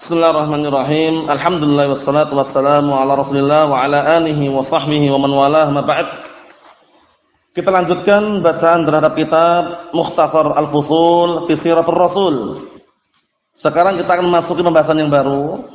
Bismillahirrahmanirrahim. Alhamdulillah wassalatu wassalamu ala Rasulillah wa ala alihi wa sahbihi wa man walah ma ba'd. Kita lanjutkan bacaan terhadap kitab Mukhtasar Al-Fusul fi Siratul Rasul. Sekarang kita akan masuk ke pembahasan yang baru.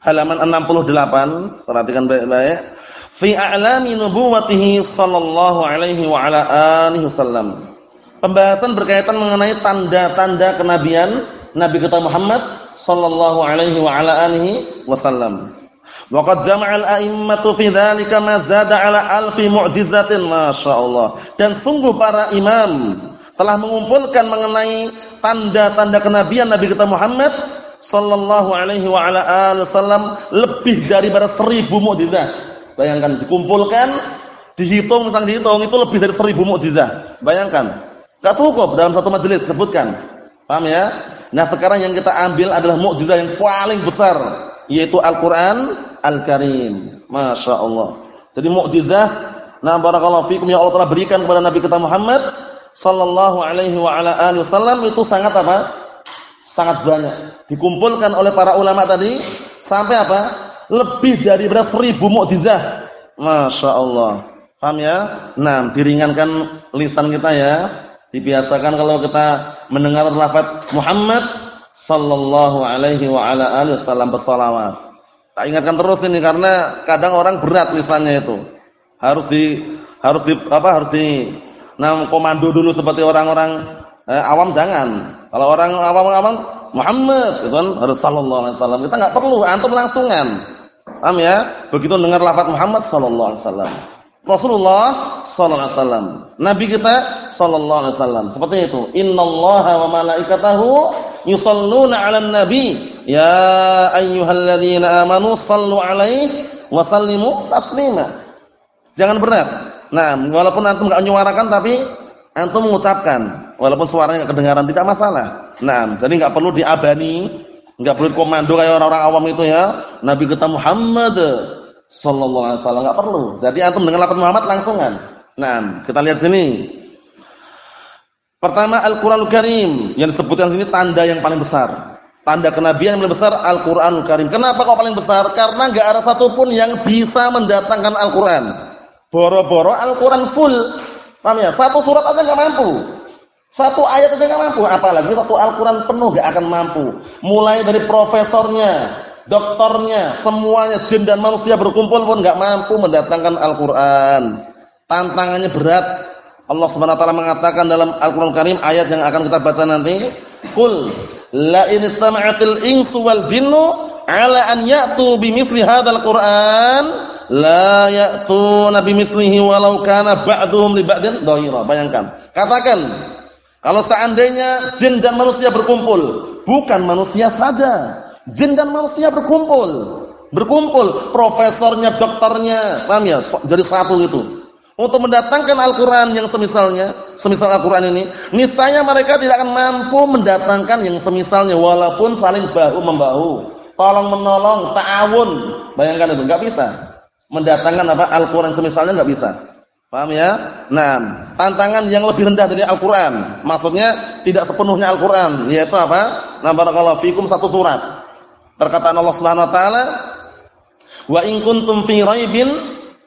Halaman 68, perhatikan baik-baik. Fi a'lami nubuwwatihi sallallahu alaihi wa ala alihi wasallam. Pembahasan berkaitan mengenai tanda-tanda kenabian Nabi kita Muhammad sallallahu alaihi wa ala alihi wasallam. Wa qad jama'al a'immatu fi dzalika ma zada ala alfi mu'jizatin masyaallah. Dan sungguh para imam telah mengumpulkan mengenai tanda-tanda kenabian Nabi kita Muhammad sallallahu alaihi wa ala alihi wasallam lebih daripada seribu mukjizat. Bayangkan dikumpulkan, dihitung misal dihitung itu lebih dari seribu mukjizat. Bayangkan. Enggak cukup dalam satu majelis sebutkan. Paham ya? Nah, sekarang yang kita ambil adalah mukjizat yang paling besar, yaitu Al-Qur'an Al-Karim. Masya Allah. Jadi mukjizat nah barakallahu fikum yang Allah telah berikan kepada Nabi kita Muhammad sallallahu alaihi wa ala alihi wasallam itu sangat apa? Sangat banyak. Dikumpulkan oleh para ulama tadi sampai apa? Lebih dari berapa seribu mukjizat. Masya Allah. Paham ya? Nah, diringankan lisan kita ya. Dibiasakan kalau kita mendengar lafaz Muhammad sallallahu alaihi wa ala alihi wasallam bersalawat. Tak ingatkan terus ini karena kadang orang berat lisannya itu. Harus di harus di apa harus di nam komando dulu seperti orang-orang eh, awam jangan. Kalau orang awam-awam Muhammad itu kan harus sallallahu alaihi wasallam. Kita enggak perlu antum langsungan. Paham ya? Begitu dengar lafaz Muhammad sallallahu alaihi wasallam. Rasulullah sallallahu alaihi wasallam. Nabi kita sallallahu alaihi wasallam. Seperti itu. Innallaha wa malaikatahu yusalluna 'alan nabi. Ya ayyuhalladzina amanu sallu 'alaihi wa sallimu taslima. Jangan berat. Nah, walaupun antum enggak menyuarakan tapi antum mengucapkan walaupun suaranya kedengaran tidak masalah. Nah, jadi enggak perlu diabani, enggak perlu komando kayak orang-orang awam itu ya. Nabi kita Muhammad sallallahu alaihi wasallam enggak perlu. Jadi antum dengan lafaz Muhammad langsungan. Nah, kita lihat sini. Pertama Al-Qur'anul Karim yang disebutkan sini tanda yang paling besar. Tanda kenabian yang paling besar Al-Qur'anul Karim. Kenapa kok paling besar? Karena enggak ada satupun yang bisa mendatangkan Al-Qur'an. Boro-boro Al-Qur'an full. Paham ya? Satu surat aja enggak mampu. Satu ayat aja enggak mampu, apalagi satu Al-Qur'an penuh enggak akan mampu. Mulai dari profesornya, doktornya, semuanya jin dan manusia berkumpul pun enggak mampu mendatangkan Al-Qur'an. Tantangannya berat. Allah Subhanahu wa taala mengatakan dalam Al-Qur'an Karim ayat yang akan kita baca nanti, "Qul la in istama'atil insu wal jinnu 'ala an ya'tu bimithli hadzal Qur'an la ya'tuna bimithlihi walau kana ba'duhum li ba'din dhahira." Bayangkan. Katakan, kalau seandainya jin dan manusia berkumpul, bukan manusia saja, Jin dan manusia berkumpul. Berkumpul, profesornya, dokternya, paham ya? Jadi satu itu. Untuk mendatangkan Al-Qur'an yang semisalnya, semisal Al-Qur'an ini, niscaya mereka tidak akan mampu mendatangkan yang semisalnya walaupun saling bahu membahu, tolong menolong, ta'awun. Bayangkan itu, enggak bisa. Mendatangkan apa? Al-Qur'an semisalnya enggak bisa. Paham ya? Nah, tantangan yang lebih rendah dari Al-Qur'an. Maksudnya tidak sepenuhnya Al-Qur'an, yaitu apa? Nah, barakallahu fikum satu surat. Perkataan Allah Subhanahu wa taala, "Wa in kuntum fi raibin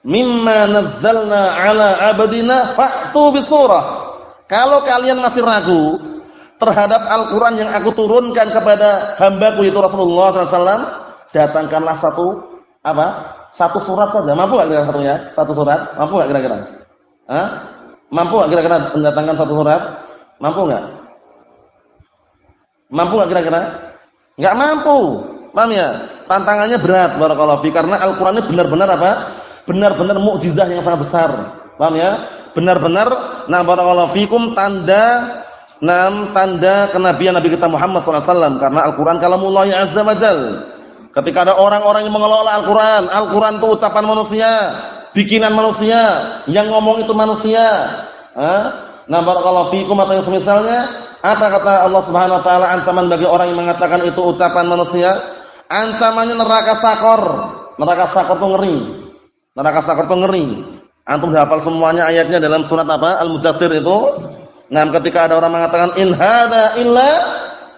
mimma nazzalna 'ala 'abdina fa'tu bi surah." Kalau kalian masih ragu terhadap Al-Qur'an yang aku turunkan kepada hambaku itu Rasulullah SAW, datangkanlah satu apa? Satu surat saja. Mampu enggak kira-kira satunya? Satu surat? Mampu enggak kira-kira? Hah? Mampu enggak kira-kira mendatangkan satu surat? Mampu enggak? Mampu enggak kira-kira? Enggak mampu. Paham ya? Tantangannya berat barakallahu fi karena Al-Qur'an ini benar-benar apa? Benar-benar mukjizat yang sangat besar. Paham ya? Benar-benar nah barakallahu fikum tanda enam tanda kenabian Nabi kita Muhammad SAW karena Al-Qur'an kalamullah azza wajal. Ketika ada orang-orang yang mengelola Al-Qur'an, Al-Qur'an itu ucapan manusia, bikinan manusia, yang ngomong itu manusia. Nah barakallahu fikum atau yang semisalnya, apa kata Allah Subhanahu wa taala ancaman bagi orang yang mengatakan itu ucapan manusia? Ancamannya neraka sakor. Neraka sakor itu ngeri. Neraka sakor itu ngeri. Antum hafal semuanya ayatnya dalam surat apa? Al-Mudaththir itu. Nah, ketika ada orang mengatakan in hadza illa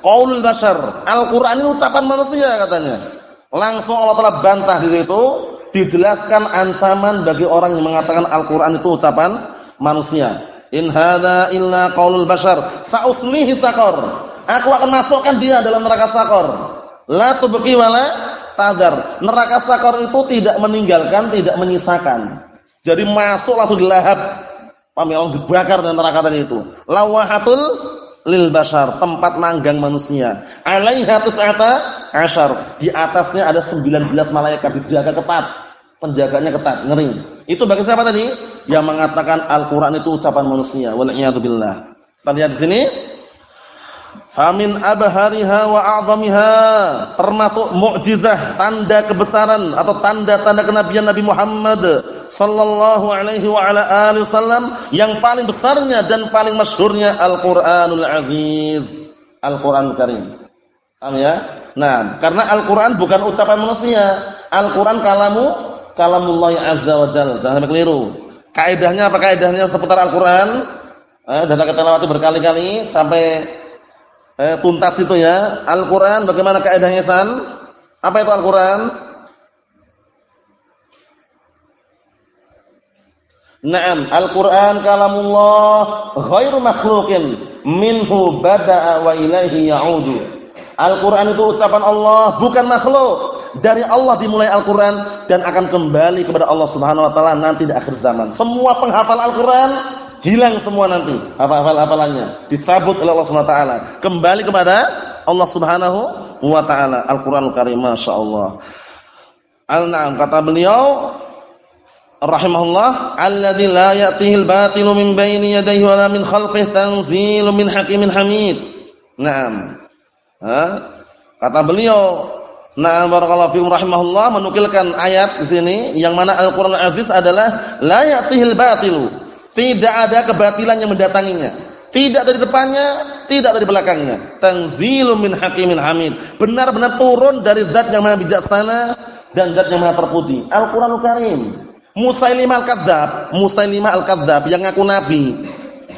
qaulul bashar. Al-Qur'an ini ucapan manusia katanya. Langsung Allah Taala bantah di situ, dijelaskan ancaman bagi orang yang mengatakan Al-Qur'an itu ucapan manusia. In hadza illa qaulul bashar. Sa'uslihi saqar. Aku akan masukkan dia dalam neraka sakor. La tubqi wala tadar. Neraka sakor itu tidak meninggalkan, tidak menyisakan. Jadi masuk langsung dilahap. Paham ya? dibakar dalam neraka tadi itu. Lawahatul lil bashar, tempat manggang manusia. Alaiha tis'ata asyar. Di atasnya ada 19 malaikat dijaga ketat. Penjaganya ketat, ngeri. Itu bagi siapa tadi? Yang mengatakan Al-Qur'an itu ucapan manusia. Wal billah. Kita di sini Famin abhariha wa a'zamiha termasuk mukjizah, tanda kebesaran atau tanda-tanda kenabian Nabi Muhammad sallallahu alaihi wa ala alihi wasallam yang paling besarnya dan paling masyhurnya Al-Qur'anul Aziz, Al-Qur'an Karim. Paham ya? Nah, karena Al-Qur'an bukan ucapan manusia. Al-Qur'an kalamu kalamullah azza wa jalla. Jangan sampai keliru. Kaidahnya apa kaidahnya seputar Al-Qur'an? Eh, dan kita lewati berkali-kali sampai eh, tuntas itu ya. Al-Qur'an bagaimana kaidahnya San? Apa itu Al-Qur'an? Naam, Al-Qur'an kalamullah ghairu makhluqin minhu bada'a wa ilaihi ya'udu. Al-Qur'an itu ucapan Allah, bukan makhluk. Dari Allah dimulai Al-Qur'an dan akan kembali kepada Allah Subhanahu wa taala nanti di akhir zaman. Semua penghafal Al-Qur'an hilang semua nanti. Hafal-hafalannya dicabut oleh Allah Subhanahu wa taala. Kembali kepada Allah Subhanahu wa taala. Al-Qur'anul Karim masyaallah Al-Na'am. Kata beliau rahimahullah alladzi la ya'tihi al-batilu min baini yadayhi wa la min khalfihi tanzilun min hakimin hamid. Naam. Ha? kata beliau Na'am barakallahu fiikum rahimahullah menukilkan ayat di sini yang mana Al-Qur'an Al-Aziz adalah la ya'tihi al-batilu tidak ada kebatilan yang mendatanginya. Tidak dari depannya, tidak dari belakangnya. Tanzilun min hakimin hamid. Benar-benar turun dari zat yang maha bijaksana dan zat yang maha terpuji. Al-Qur'anul Karim. Musailimah al-Kadzab, Musailimah al-Kadzab yang ngaku nabi.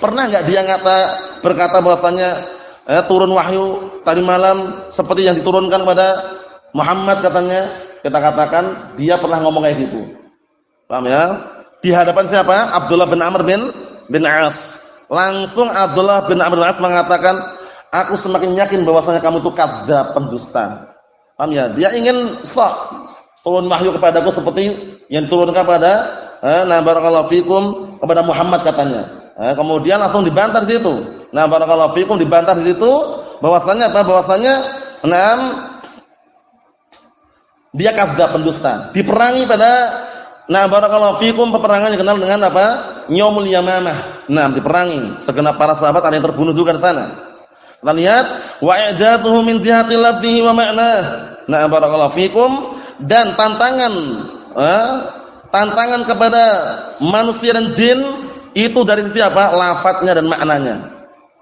Pernah enggak dia ngata berkata bahwasanya eh, turun wahyu tadi malam seperti yang diturunkan kepada Muhammad katanya? Kita katakan dia pernah ngomong kayak gitu. Paham ya? Di hadapan siapa? Abdullah bin Amr bin bin As. Langsung Abdullah bin Amr bin As mengatakan, "Aku semakin yakin bahwasanya kamu itu kadzdzab, pendusta." Paham ya? Dia ingin sok turun wahyu kepadaku seperti yang turunkan kepada eh, na barakallahu fikum kepada Muhammad katanya. Eh, kemudian langsung dibantah di situ. Nah, barakallahu fikum dibantah di situ bahwasanya apa? Bahwasanya enam dia kadzdzab pendusta. Diperangi pada Nah, barakallahu fikum peperangan dikenal dengan apa? Yaumul Yamamah. Nah, diperangi. Segenap para sahabat ada yang terbunuh juga di sana. Kita lihat wa i'jazuhu min jihati lafzihi wa ma'nah. Nah, barakallahu fikum dan tantangan eh, tantangan kepada manusia dan jin itu dari sisi apa? Lafadznya dan maknanya.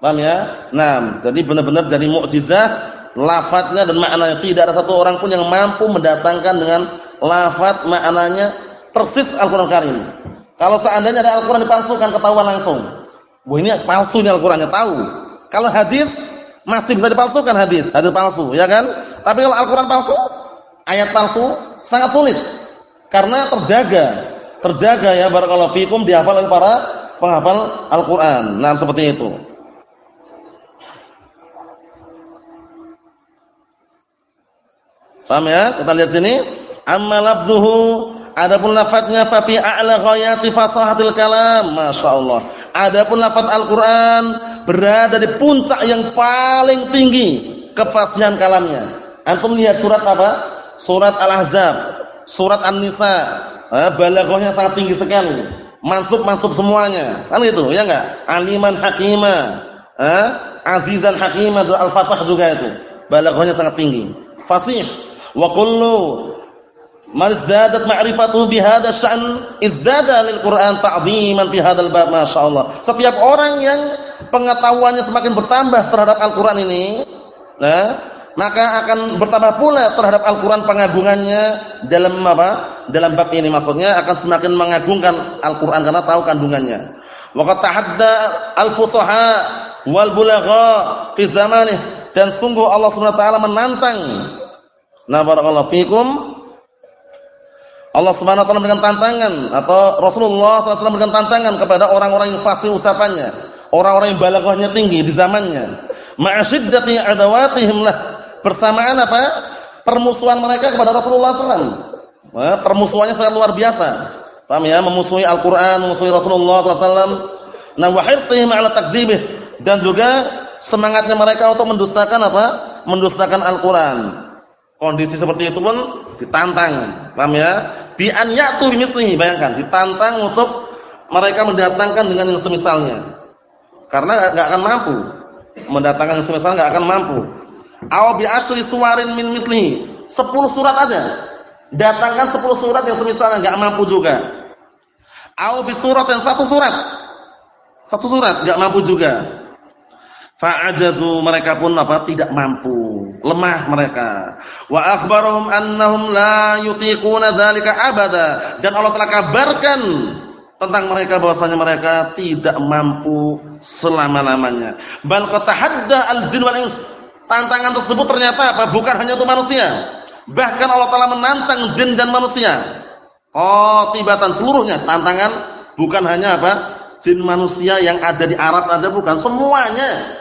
Paham ya? Nah, jadi benar-benar jadi mukjizat lafadznya dan maknanya. Tidak ada satu orang pun yang mampu mendatangkan dengan lafadz maknanya persis Al-Qur'an Karim. Kalau seandainya ada Al-Qur'an dipalsukan ketahuan langsung. Wah ini palsu ini Al-Qur'annya tahu. Kalau hadis masih bisa dipalsukan hadis, hadis palsu, ya kan? Tapi kalau Al-Qur'an palsu, ayat palsu sangat sulit. Karena terjaga, terjaga ya barakallahu fikum dihafal oleh para penghafal Al-Qur'an. Nah, seperti itu. Paham ya? Kita lihat sini. Amma labduhu Adapun lafadznya fa a'la ghayati fasahatil kalam. Masyaallah. Adapun lafaz Al-Qur'an berada di puncak yang paling tinggi kefasihan kalamnya. Antum lihat surat apa? Surat Al-Ahzab, surat An-Nisa. Eh, balaghahnya sangat tinggi sekali. Masuk-masuk semuanya. Kan itu, ya enggak? Aliman hakima. Eh, azizan hakima al-fasah juga itu. Balaghahnya sangat tinggi. Fasih. Wa kullu Man izdadat ma'rifatuhu bihadha sya'n izdada lil Qur'an ta'dhiman fi hadzal bab masyaallah. Setiap orang yang pengetahuannya semakin bertambah terhadap Al-Qur'an ini, nah, maka akan bertambah pula terhadap Al-Qur'an pengagungannya dalam apa? Dalam bab ini maksudnya akan semakin mengagungkan Al-Qur'an karena tahu kandungannya. Wa qad tahadda al-fusaha wal bulagha fi zamanih dan sungguh Allah Subhanahu wa taala menantang. Nah, barakallahu fikum. Allah Subhanahu wa memberikan tantangan atau Rasulullah SAW memberikan tantangan kepada orang-orang yang fasih ucapannya, orang-orang yang balaghahnya tinggi di zamannya. Ma'asyiddati adawatihim lah. Bersamaan apa? Permusuhan mereka kepada Rasulullah SAW. Nah, permusuhannya sangat luar biasa. Paham ya? Memusuhi Al-Qur'an, memusuhi Rasulullah SAW. Nah, wa hirsihim 'ala takdzibih dan juga semangatnya mereka untuk mendustakan apa? Mendustakan Al-Qur'an. Kondisi seperti itu pun ditantang. Paham ya? Bi an ya'tu bimithlihi, bayangkan, ditantang untuk mereka mendatangkan dengan yang semisalnya. Karena enggak akan mampu. Mendatangkan yang semisal enggak akan mampu. Aw bi asri suwarin min mislihi. 10 surat aja. Datangkan 10 surat yang semisalnya enggak mampu juga. Aw bi surat yang satu surat. Satu surat enggak mampu juga. Fa'ajazu mereka pun apa? Tidak mampu, lemah mereka. Wa akhbarahum annahum la yutiquna dzalika abada. Dan Allah telah kabarkan tentang mereka bahwasanya mereka tidak mampu selama-lamanya. Bal qatahadda al-jin wal ins. Tantangan tersebut ternyata apa? Bukan hanya untuk manusia. Bahkan Allah Taala menantang jin dan manusia. Oh, tibatan seluruhnya tantangan bukan hanya apa? Jin manusia yang ada di Arab ada bukan semuanya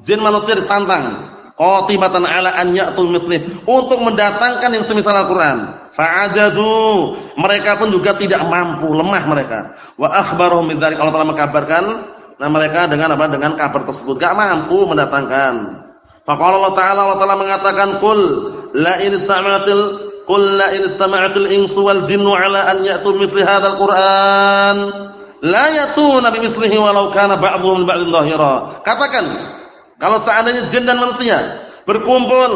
Jin manusia ditantang qatibatan ala an ya'tul mislih untuk mendatangkan yang semisal Al-Qur'an. Fa'ajazu, mereka pun juga tidak mampu, lemah mereka. Wa akhbaruhum bidzalik Allah telah mengkabarkan nah mereka dengan apa? Dengan kabar tersebut enggak mampu mendatangkan. Faqala Allah Ta'ala Allah Ta'ala mengatakan qul la in istama'atil qul la in istama'atil insu wal jinnu ala an ya'tu mithli hadzal Qur'an la ya'tuna bimithlihi walau kana ba'dhum ba'dhin dhahira. Katakan kalau seandainya jin dan manusia berkumpul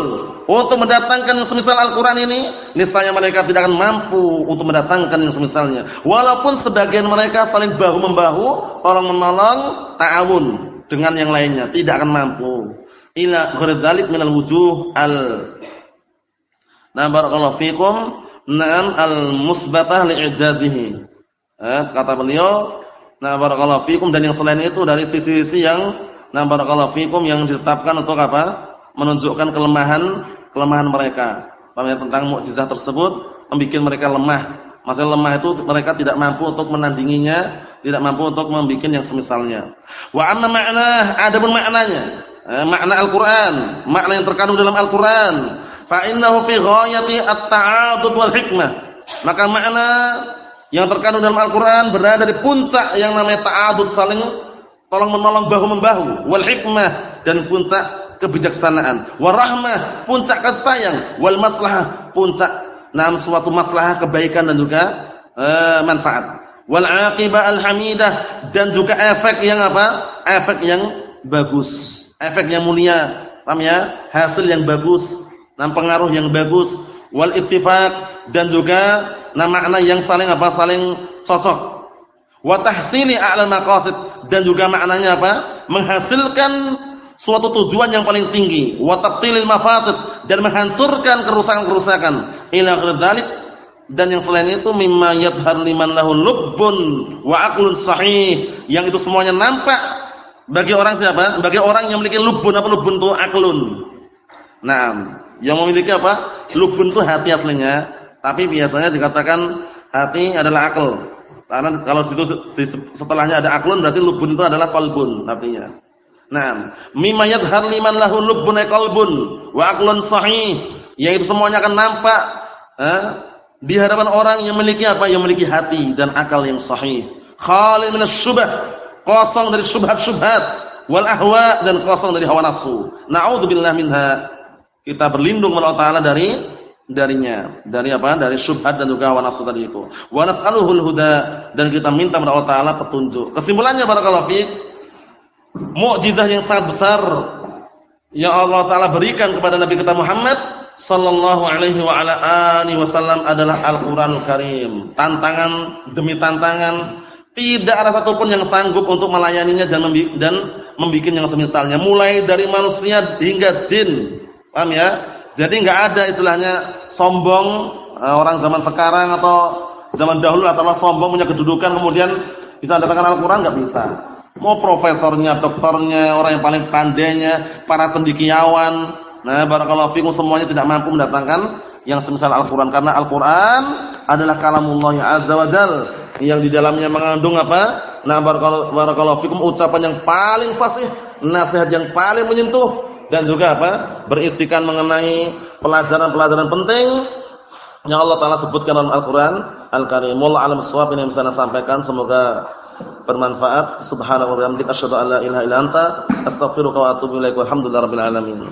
untuk mendatangkan yang semisal Al-Quran ini, niscaya mereka tidak akan mampu untuk mendatangkan yang semisalnya. Walaupun sebagian mereka saling bahu membahu, tolong menolong, ta'awun dengan yang lainnya, tidak akan mampu. Ila ghairdalik minal wujuh al Nah barakallahu fikum Naam al-musbatah li'ijazihi. Eh, kata beliau, nah barakallahu fikum dan yang selain itu dari sisi-sisi yang Nah, barakallahu fikum yang ditetapkan untuk apa? Menunjukkan kelemahan kelemahan mereka. Paham ya tentang mukjizat tersebut membuat mereka lemah. Masalah lemah itu mereka tidak mampu untuk menandinginya, tidak mampu untuk membuat yang semisalnya. Wa amma ma'na, adapun maknanya, eh, makna Al-Qur'an, makna yang terkandung dalam Al-Qur'an, fa innahu fi ghayati at-ta'adud wal hikmah. Maka makna yang terkandung dalam Al-Qur'an berada di puncak yang namanya ta'adud saling tolong menolong bahu membahu wal hikmah dan puncak kebijaksanaan. Wal rahmah puncak kasih sayang wal maslahah puncak nam suatu maslahah kebaikan dan juga uh, manfaat. Wal aqibah al dan juga efek yang apa? Efek yang bagus. Efek yang mulia. Paham ya? Hasil yang bagus dan pengaruh yang bagus. Wal ittifaq dan juga nah makna yang saling apa? Saling cocok wa tahsini a'lal maqasid. Dan juga maknanya apa? menghasilkan suatu tujuan yang paling tinggi. Wa tabtilil mafatid. Dan menghancurkan kerusakan-kerusakan. Ila dzalik dan yang selain itu mimma yadhhar liman lahu lubbun wa aqlun sahih. Yang itu semuanya nampak bagi orang siapa? bagi orang yang memiliki lubbun. Apa lubbun itu? Aklun nah yang memiliki apa? lubbun itu hati aslinya. Tapi biasanya dikatakan hati adalah akal karena kalau situ setelahnya ada aklun berarti lubun itu adalah qalbun artinya. Nah, mimma yadhhar liman lahu lubun qalbun wa sahih, yaitu semuanya akan nampak eh, di hadapan orang yang memiliki apa? Yang memiliki hati dan akal yang sahih. Khalil minasyubah, kosong dari syubhat-syubhat wal ahwa dan kosong dari hawa nafsu. Nauzubillah minha. Kita berlindung kepada Allah dari darinya. Dari apa? Dari syubhat dan juga hawa nafsu tadi itu. Wa nas'aluhul huda. Dan kita minta kepada Allah taala petunjuk. Kesimpulannya barakallahu fiik mukjizah yang sangat besar yang Allah taala berikan kepada nabi kita Muhammad sallallahu alaihi wa ala alihi wasallam adalah Al-Qur'anul Karim. Tantangan demi tantangan. Tidak ada satupun yang sanggup untuk melayaninya dan membi dan membikin yang semisalnya. Mulai dari manusia hingga jin. Paham ya jadi nggak ada istilahnya sombong uh, orang zaman sekarang atau zaman dahulu atau sombong punya kedudukan kemudian bisa datangkan Al-Qur'an nggak bisa. kok profesornya, dokternya, orang yang paling pandainya, para cendekiawan. Nah, barakallahu fikum semuanya tidak mampu mendatangkan yang semisal Al-Qur'an karena Al-Qur'an adalah kalamullah azza wa jal yang di dalamnya mengandung apa? Nah, barakallahu fikum ucapan yang paling fasih, nasihat yang paling menyentuh dan juga apa? berisikan mengenai pelajaran-pelajaran penting yang Allah taala sebutkan dalam Al-Qur'an Al-Karim. Wallahu a'lam bissawab ini yang saya sampaikan semoga bermanfaat. Subhanallahi wa bihamdihi asyhadu an la ilaha wa alamin.